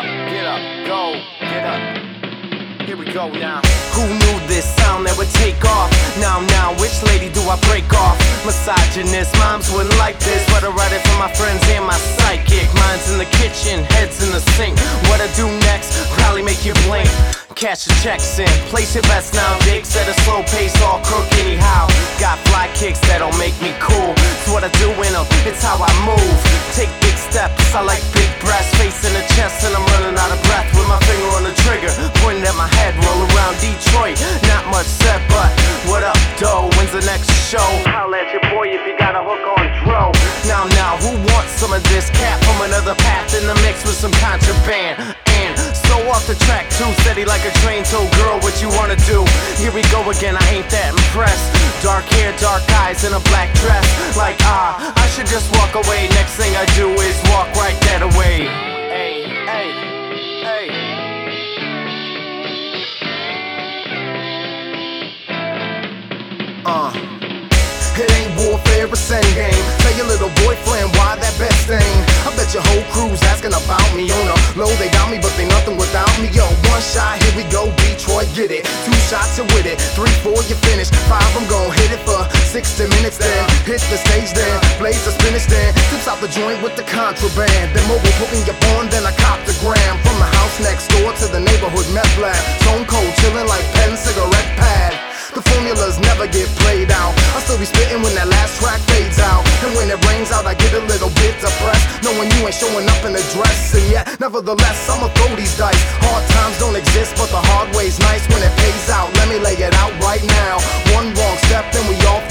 get up, go, get up. Here we go now. Who knew this sound that would take off? Now, now, which lady do I break off? Misogynist, moms wouldn't like this, but I write it for my friends and my psychic. Mine's in the kitchen, head's in the sink. What I do next? Probably make you blink. Cash your checks in, place your bets now. Dicks at a slow pace, all crook anyhow. Got fly kicks that'll make me cool. It's what I do in them, it's how I move. Take big steps, I like big breaths. At my head, roll around Detroit. Not much said, but what up, doe? When's the next show? Holla at your boy if you got a hook on Dro. Now, now, who wants some of this cat from another path in the mix with some contraband? And so off the track, too steady like a train. So, girl, what you wanna do? Here we go again, I ain't that impressed. Dark hair, dark eyes, in a black dress. Like, ah, I should just walk away. Next thing I do is It ain't warfare, it's endgame. Tell your little boyfriend why that bet stain. I bet your whole crew's asking about me. On a low, they got me, but they nothing without me. Yo, one shot, here we go, Detroit, get it. Two shots, you're with it. Three, four, you finish. Five, I'm gon' hit it for 60 minutes then. Hit the stage then. Blaze the spinach then. Tips out the joint with the contraband. Then mobile putting you on, then I cop the gram. From the house next door to the neighborhood meth lab. Stone cold, chillin' like pen, cigarette pad. The formulas never get played out. I be spitting when that last track fades out. And when it rains out, I get a little bit depressed. Knowing you ain't showing up in a dress. And yet, nevertheless, I'ma throw these dice. Hard times don't exist, but the hard way's nice when it pays out. Let me lay it out right now. One wrong step, and we all